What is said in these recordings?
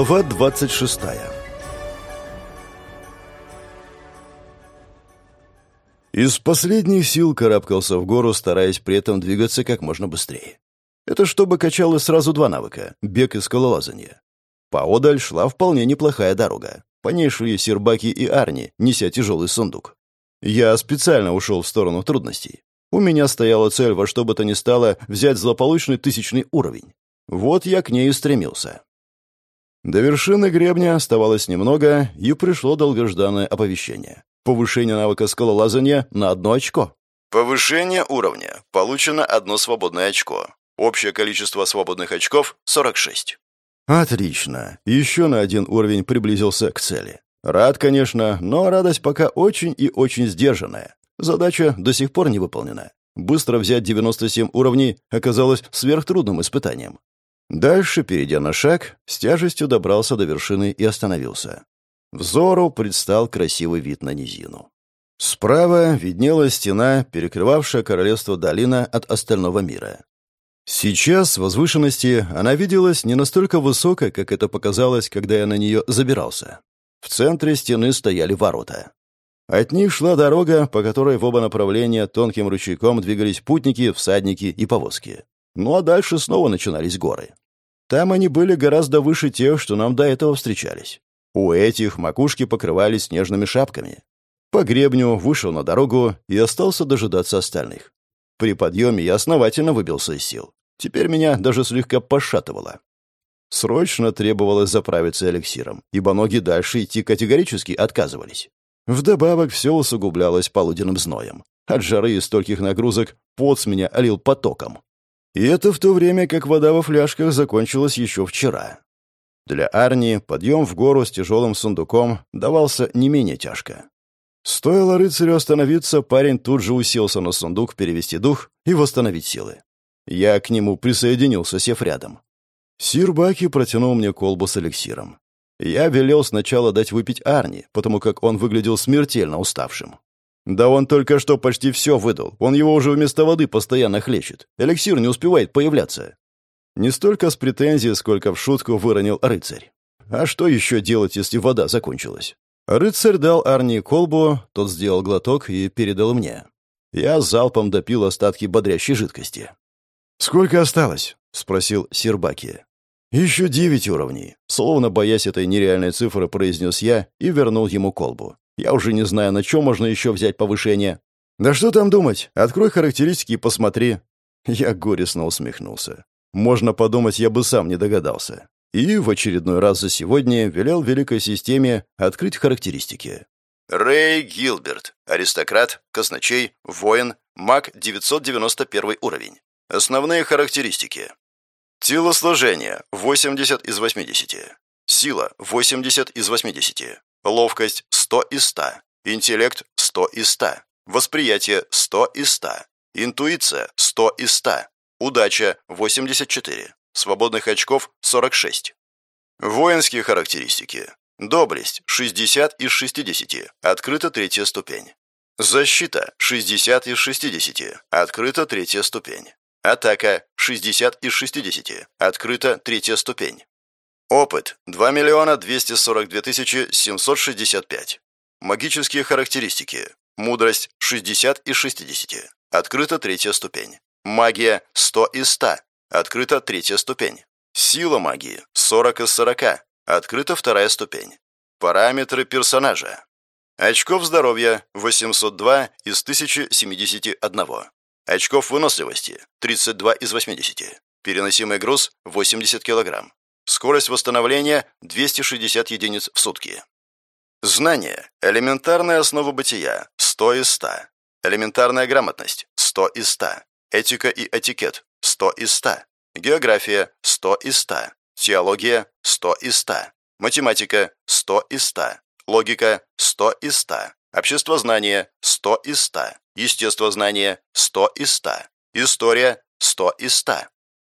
Глава 26 Из последних сил карабкался в гору, стараясь при этом двигаться как можно быстрее. Это чтобы качало сразу два навыка — бег и скалолазание. Поодаль шла вполне неплохая дорога. По ней шли Сербаки и Арни, неся тяжелый сундук. Я специально ушел в сторону трудностей. У меня стояла цель во что бы то ни стало взять злополучный тысячный уровень. Вот я к ней и стремился. До вершины гребня оставалось немного, и пришло долгожданное оповещение. Повышение навыка скалолазания на одно очко. Повышение уровня. Получено одно свободное очко. Общее количество свободных очков — 46. Отлично. Еще на один уровень приблизился к цели. Рад, конечно, но радость пока очень и очень сдержанная. Задача до сих пор не выполнена. Быстро взять 97 уровней оказалось сверхтрудным испытанием. Дальше, перейдя на шаг, с тяжестью добрался до вершины и остановился. Взору предстал красивый вид на низину. Справа виднелась стена, перекрывавшая королевство долина от остального мира. Сейчас, с возвышенности, она виделась не настолько высокой, как это показалось, когда я на нее забирался. В центре стены стояли ворота. От них шла дорога, по которой в оба направления тонким ручейком двигались путники, всадники и повозки. Ну а дальше снова начинались горы. Там они были гораздо выше тех, что нам до этого встречались. У этих макушки покрывались снежными шапками. По гребню вышел на дорогу и остался дожидаться остальных. При подъеме я основательно выбился из сил. Теперь меня даже слегка пошатывало. Срочно требовалось заправиться эликсиром, ибо ноги дальше идти категорически отказывались. Вдобавок все усугублялось полуденным зноем. От жары и стольких нагрузок пот с меня олил потоком. И это в то время, как вода во фляжках закончилась еще вчера. Для Арни подъем в гору с тяжелым сундуком давался не менее тяжко. Стоило рыцарю остановиться, парень тут же уселся на сундук перевести дух и восстановить силы. Я к нему присоединился, сев рядом. Сир Баки протянул мне колбу с эликсиром. Я велел сначала дать выпить Арни, потому как он выглядел смертельно уставшим. Да он только что почти все выдал. Он его уже вместо воды постоянно хлещет. Эликсир не успевает появляться. Не столько с претензией, сколько в шутку выронил рыцарь. А что еще делать, если вода закончилась? Рыцарь дал Арни колбу, тот сделал глоток и передал мне. Я залпом допил остатки бодрящей жидкости. «Сколько осталось?» — спросил Сербаки. «Еще девять уровней», — словно боясь этой нереальной цифры, произнес я и вернул ему колбу. Я уже не знаю, на чем можно еще взять повышение. Да что там думать? Открой характеристики и посмотри. Я горестно усмехнулся. Можно подумать, я бы сам не догадался. И в очередной раз за сегодня велел великой системе открыть характеристики. Рэй Гилберт. Аристократ, казначей, воин, маг 991 уровень. Основные характеристики. Телосложение 80 из 80. Сила 80 из 80. Ловкость 100 из 100. Интеллект 100 из 100. Восприятие 100 из 100. Интуиция 100 из 100. Удача 84. Свободных очков 46. Воинские характеристики. Доблесть 60 из 60. Открыта третья ступень. Защита 60 из 60. Открыта третья ступень. Атака 60 из 60. Открыта третья ступень. Опыт – 2 миллиона 242 тысячи 765. Магические характеристики. Мудрость – 60 из 60. Открыта третья ступень. Магия – 100 из 100. Открыта третья ступень. Сила магии – 40 из 40. Открыта вторая ступень. Параметры персонажа. Очков здоровья – 802 из 1071. Очков выносливости – 32 из 80. Переносимый груз – 80 килограмм. Скорость восстановления 260 единиц в сутки. Знание. Элементарная основа бытия 100 из 100. Элементарная грамотность 100 из 100. Этика и этикет 100 из 100. География 100 из 100. Теология 100 из 100. Математика 100 из 100. Логика 100 из 100. Обществознание 100 из 100. Естествознание 100 из 100. История 100 из 100.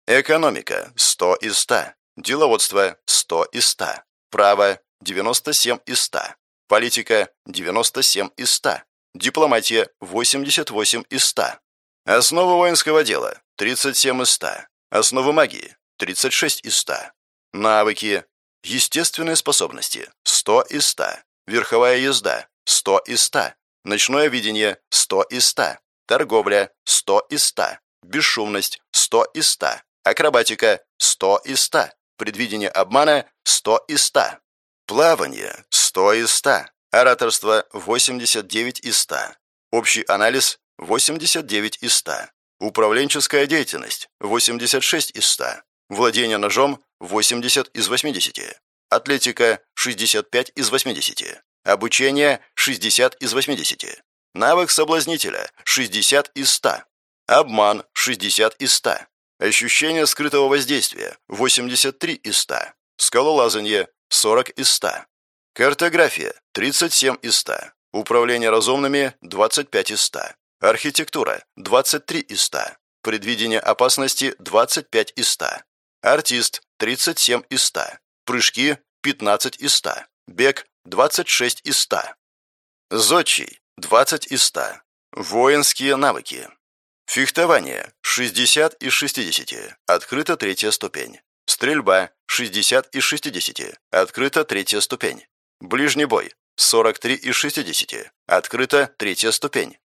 Экономика 100 из 100. Деловодство – 100 из 100. Право – 97 из 100. Политика – 97 из 100. Дипломатия – 88 из 100. Основа воинского дела – 37 из 100. Основа магии – 36 из 100. Навыки Естественные способности – 100 из 100. Верховая езда – 100 из 100. Ночное видение – 100 из 100. Торговля – 100 из 100. Бесшумность – 100 из 100. Акробатика – 100 из 100. Предвидение обмана – 100 из 100. Плавание – 100 из 100. Ораторство – 89 из 100. Общий анализ – 89 из 100. Управленческая деятельность – 86 из 100. Владение ножом – 80 из 80. Атлетика – 65 из 80. Обучение – 60 из 80. Навык соблазнителя – 60 из 100. Обман – 60 из 100. Ощущение скрытого воздействия – 83 из 100. Скалолазанье – 40 из 100. Картография – 37 из 100. Управление разумными – 25 из 100. Архитектура – 23 из 100. Предвидение опасности – 25 из 100. Артист – 37 из 100. Прыжки – 15 из 100. Бег – 26 из 100. Зодчий – 20 из 100. Воинские навыки. Фехтование – 60 из 60. Открыта третья ступень. Стрельба – 60 из 60. Открыта третья ступень. Ближний бой – 43 из 60. Открыта третья ступень.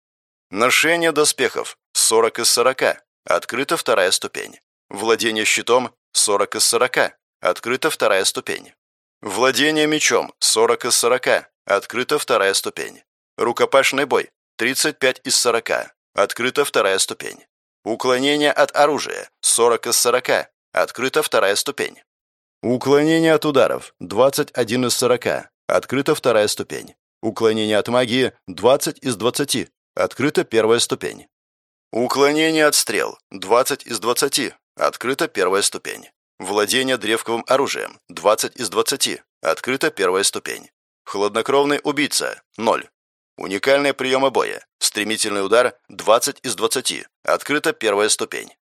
Ношение доспехов – 40 из 40. Открыта вторая ступень. Владение щитом – 40 из 40. Открыта вторая ступень. Владение мечом – 40 из 40. Открыта вторая ступень. Рукопашный бой – 35 из 40. Открыта вторая ступень. Уклонение от оружия – 40 из 40. Открыта вторая ступень. Уклонение от ударов – 21 из 40. Открыта вторая ступень. Уклонение от магии – 20 из 20. Открыта первая ступень. Уклонение от стрел – 20 из 20. Открыта первая ступень. Владение древковым оружием – 20 из 20. Открыта первая ступень. Хладнокровный убийца – 0. Уникальные приемы боя. Стремительный удар – 20 из 20. Открыта первая ступень.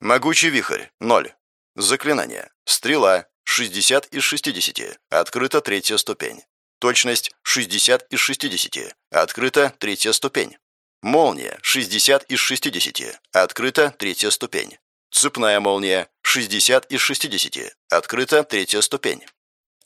Могучий вихрь – 0. Заклинание. Стрела – 60 из 60. Открыта третья ступень. Точность – 60 из 60. Открыта третья ступень. Молния – 60 из 60. Открыта третья ступень. Цепная молния – 60 из 60. Открыта третья ступень.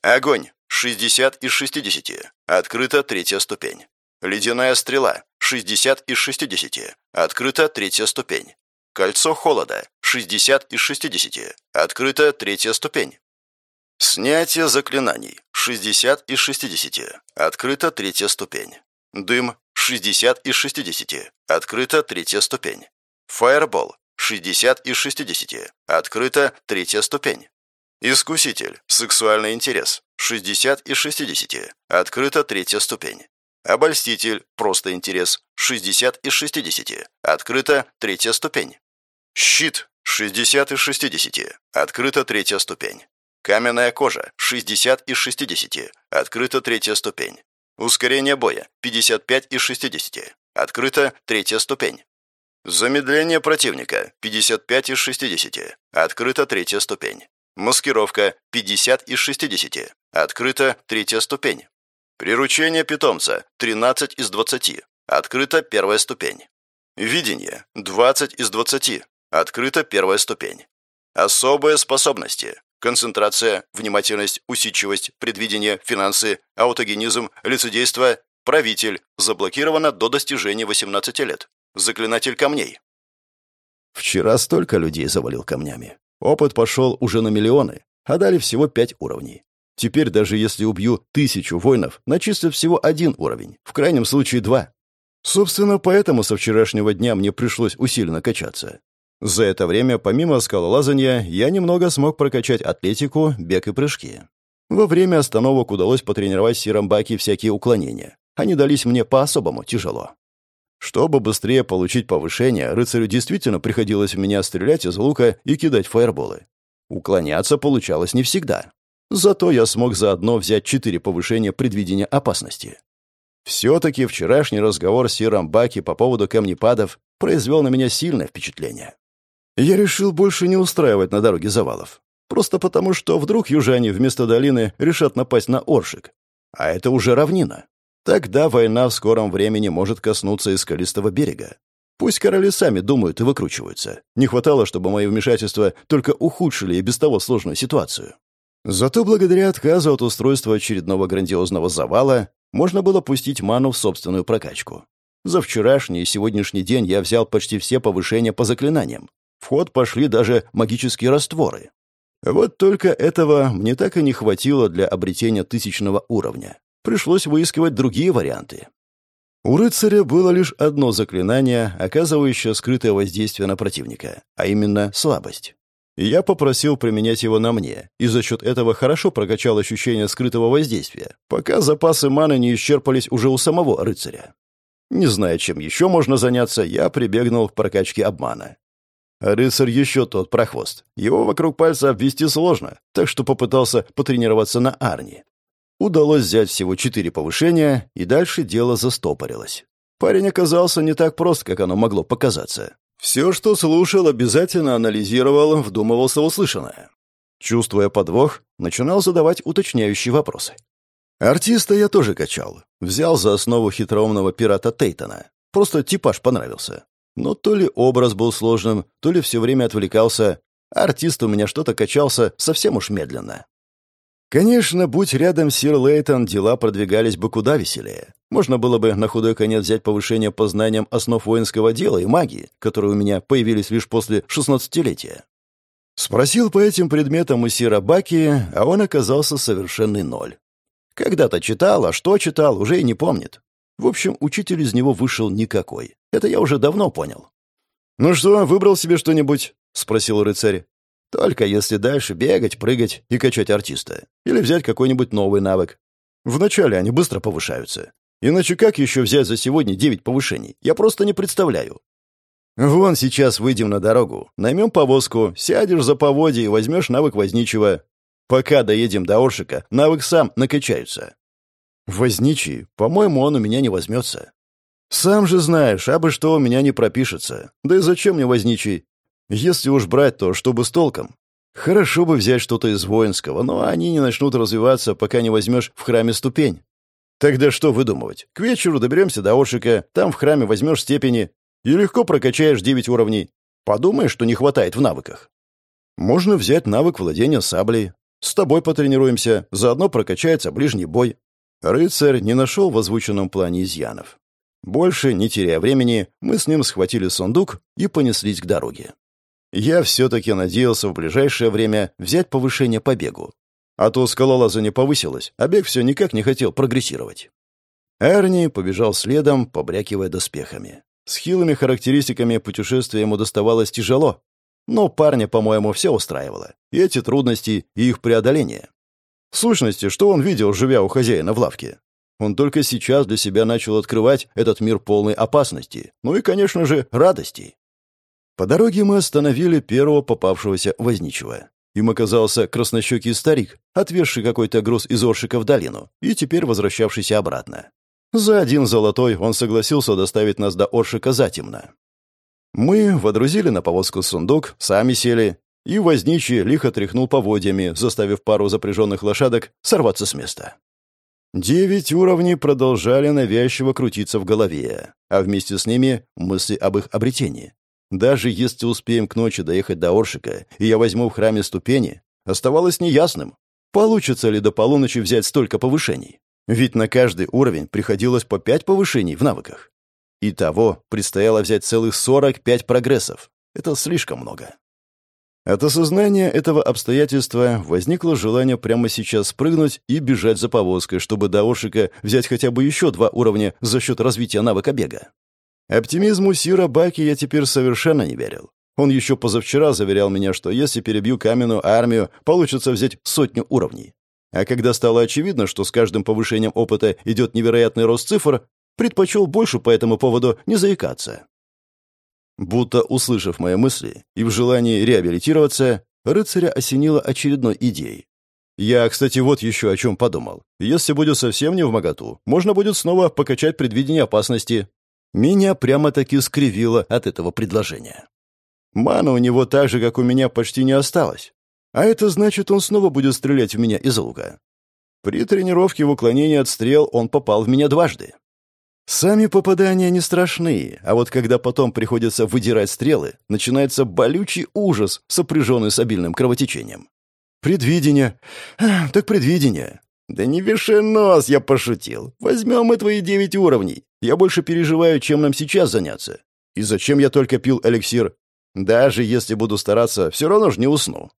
Огонь – 60 из 60. Открыта третья ступень. Ледяная стрела – 60 из 60. Открыта третья ступень. Кольцо холода – 60 из 60. Открыта третья ступень. Снятие заклинаний – 60 из 60. Открыта третья ступень. Дым – 60 из 60. Открыта третья ступень. Фаербол – 60 из 60. Открыта третья ступень. Искуситель. Сексуальный интерес. 60 из 60. Открыта третья ступень. Обольститель. Просто интерес. 60 из 60. Открыта третья ступень. Щит. 60 из 60. Открыта третья ступень. Каменная кожа. 60 из 60. Открыта третья ступень. Ускорение боя. 55 из 60. Открыта третья ступень. Замедление противника. 55 из 60. Открыта третья ступень. Маскировка. 50 из 60. Открыта третья ступень. Приручение питомца. 13 из 20. Открыта первая ступень. Видение. 20 из 20. Открыта первая ступень. Особые способности. Концентрация, внимательность, усидчивость, предвидение, финансы, аутогенизм, лицедейство, правитель. Заблокировано до достижения 18 лет. Заклинатель камней. Вчера столько людей завалил камнями. Опыт пошел уже на миллионы, а дали всего пять уровней. Теперь даже если убью тысячу воинов, начислят всего один уровень, в крайнем случае два. Собственно, поэтому со вчерашнего дня мне пришлось усиленно качаться. За это время, помимо скалолазания, я немного смог прокачать атлетику, бег и прыжки. Во время остановок удалось потренировать Сирамбаки всякие уклонения. Они дались мне по-особому тяжело. Чтобы быстрее получить повышение, рыцарю действительно приходилось в меня стрелять из лука и кидать фаерболы. Уклоняться получалось не всегда. Зато я смог заодно взять четыре повышения предвидения опасности. Все-таки вчерашний разговор с Сиром Баки по поводу камнепадов произвел на меня сильное впечатление. Я решил больше не устраивать на дороге завалов. Просто потому, что вдруг южане вместо долины решат напасть на Оршик. А это уже равнина. Тогда война в скором времени может коснуться и скалистого берега. Пусть короли сами думают и выкручиваются. Не хватало, чтобы мои вмешательства только ухудшили и без того сложную ситуацию. Зато благодаря отказу от устройства очередного грандиозного завала можно было пустить ману в собственную прокачку. За вчерашний и сегодняшний день я взял почти все повышения по заклинаниям. В ход пошли даже магические растворы. Вот только этого мне так и не хватило для обретения тысячного уровня. Пришлось выискивать другие варианты. У рыцаря было лишь одно заклинание, оказывающее скрытое воздействие на противника, а именно слабость. Я попросил применять его на мне, и за счет этого хорошо прокачал ощущение скрытого воздействия, пока запасы маны не исчерпались уже у самого рыцаря. Не зная, чем еще можно заняться, я прибегнул к прокачке обмана. рыцарь еще тот прохвост. Его вокруг пальца обвести сложно, так что попытался потренироваться на Арни. Удалось взять всего четыре повышения, и дальше дело застопорилось. Парень оказался не так прост, как оно могло показаться. Все, что слушал, обязательно анализировал, вдумывался услышанное. Чувствуя подвох, начинал задавать уточняющие вопросы. Артиста я тоже качал. Взял за основу хитроумного пирата Тейтона. Просто типаж понравился. Но то ли образ был сложным, то ли все время отвлекался. артист у меня что-то качался совсем уж медленно. Конечно, будь рядом сир Лейтон, дела продвигались бы куда веселее. Можно было бы на худой конец взять повышение по знаниям основ воинского дела и магии, которые у меня появились лишь после шестнадцатилетия. Спросил по этим предметам у сира Баки, а он оказался совершенный ноль. Когда-то читал, а что читал, уже и не помнит. В общем, учитель из него вышел никакой. Это я уже давно понял. «Ну что, выбрал себе что-нибудь?» — спросил рыцарь. Только если дальше бегать, прыгать и качать артиста. Или взять какой-нибудь новый навык. Вначале они быстро повышаются. Иначе как еще взять за сегодня девять повышений? Я просто не представляю. Вон сейчас выйдем на дорогу, наймем повозку, сядешь за поводье и возьмешь навык возничего. Пока доедем до Оршика, навык сам накачается. Возничий, по-моему, он у меня не возьмется. Сам же знаешь, абы что у меня не пропишется. Да и зачем мне возничий? Если уж брать, то чтобы с толком. Хорошо бы взять что-то из воинского, но они не начнут развиваться, пока не возьмешь в храме ступень. Тогда что выдумывать? К вечеру доберемся до Оршика, там в храме возьмешь степени и легко прокачаешь девять уровней. Подумаешь, что не хватает в навыках. Можно взять навык владения саблей. С тобой потренируемся, заодно прокачается ближний бой. Рыцарь не нашел в озвученном плане изъянов. Больше, не теряя времени, мы с ним схватили сундук и понеслись к дороге. Я все-таки надеялся в ближайшее время взять повышение по бегу. А то скалолазание повысилось, а бег все никак не хотел прогрессировать. Эрни побежал следом, побрякивая доспехами. С хилыми характеристиками путешествие ему доставалось тяжело. Но парня, по-моему, все устраивало. И эти трудности, и их преодоление. В сущности, что он видел, живя у хозяина в лавке? Он только сейчас для себя начал открывать этот мир полной опасности. Ну и, конечно же, радостей. По дороге мы остановили первого попавшегося возничего. Им оказался краснощекий старик, отвезший какой-то груз из Оршика в долину и теперь возвращавшийся обратно. За один золотой он согласился доставить нас до Оршика затемно. Мы водрузили на повозку сундук, сами сели, и возничий лихо тряхнул поводьями, заставив пару запряженных лошадок сорваться с места. Девять уровней продолжали навязчиво крутиться в голове, а вместе с ними мысли об их обретении. Даже если успеем к ночи доехать до Оршика, и я возьму в храме ступени, оставалось неясным, получится ли до полуночи взять столько повышений. Ведь на каждый уровень приходилось по пять повышений в навыках. Итого предстояло взять целых 45 прогрессов. Это слишком много. От осознания этого обстоятельства возникло желание прямо сейчас спрыгнуть и бежать за повозкой, чтобы до Оршика взять хотя бы еще два уровня за счет развития навыка бега. Оптимизму Сира Баки я теперь совершенно не верил. Он еще позавчера заверял меня, что если перебью каменную армию, получится взять сотню уровней. А когда стало очевидно, что с каждым повышением опыта идет невероятный рост цифр, предпочел больше по этому поводу не заикаться. Будто услышав мои мысли и в желании реабилитироваться, рыцаря осенило очередной идеей. Я, кстати, вот еще о чем подумал. Если будет совсем не в моготу, можно будет снова покачать предвидение опасности, меня прямо-таки скривило от этого предложения. Мана у него так же, как у меня, почти не осталось. А это значит, он снова будет стрелять в меня из лука. При тренировке в уклонении от стрел он попал в меня дважды. Сами попадания не страшны, а вот когда потом приходится выдирать стрелы, начинается болючий ужас, сопряженный с обильным кровотечением. «Предвидение. Так предвидение». «Да не вешай нос, я пошутил. Возьмем мы твои девять уровней. Я больше переживаю, чем нам сейчас заняться. И зачем я только пил эликсир? Даже если буду стараться, все равно же не усну».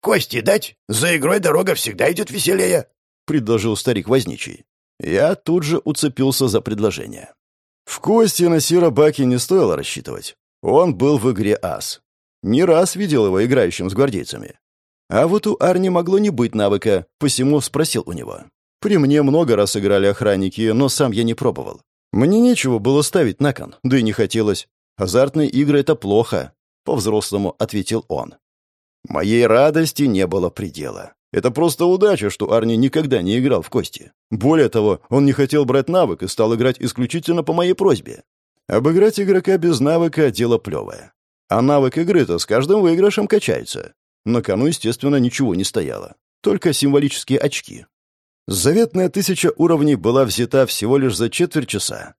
«Кости дать? За игрой дорога всегда идет веселее», — предложил старик возничий. Я тут же уцепился за предложение. В кости на Сира Баки не стоило рассчитывать. Он был в игре ас. Не раз видел его играющим с гвардейцами. А вот у Арни могло не быть навыка, посему спросил у него. При мне много раз играли охранники, но сам я не пробовал. Мне нечего было ставить на кон, да и не хотелось. Азартные игры — это плохо, — по-взрослому ответил он. Моей радости не было предела. Это просто удача, что Арни никогда не играл в кости. Более того, он не хотел брать навык и стал играть исключительно по моей просьбе. Обыграть игрока без навыка — дело плевое. А навык игры-то с каждым выигрышем качается. На кону, естественно, ничего не стояло. Только символические очки. Заветная тысяча уровней была взята всего лишь за четверть часа.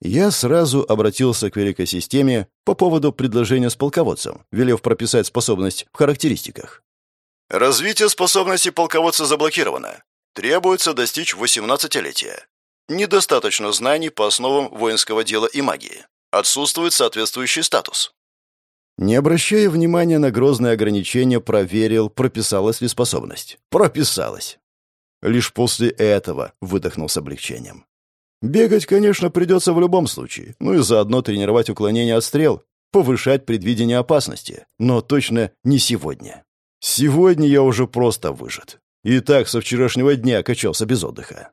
Я сразу обратился к великой системе по поводу предложения с полководцем, велев прописать способность в характеристиках. Развитие способности полководца заблокировано. Требуется достичь 18-летия. Недостаточно знаний по основам воинского дела и магии. Отсутствует соответствующий статус. Не обращая внимания на грозные ограничения, проверил, прописалась ли способность. Прописалась. Лишь после этого выдохнул с облегчением. Бегать, конечно, придется в любом случае, ну и заодно тренировать уклонение от стрел, повышать предвидение опасности, но точно не сегодня. Сегодня я уже просто выжат. И так со вчерашнего дня качался без отдыха.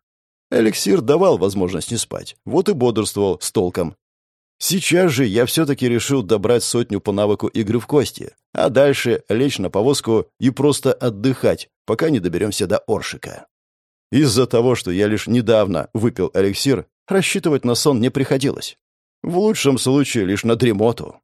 Эликсир давал возможность не спать, вот и бодрствовал с толком. Сейчас же я все-таки решил добрать сотню по навыку игры в кости, а дальше лечь на повозку и просто отдыхать, пока не доберемся до Оршика. Из-за того, что я лишь недавно выпил эликсир, рассчитывать на сон не приходилось. В лучшем случае лишь на дремоту.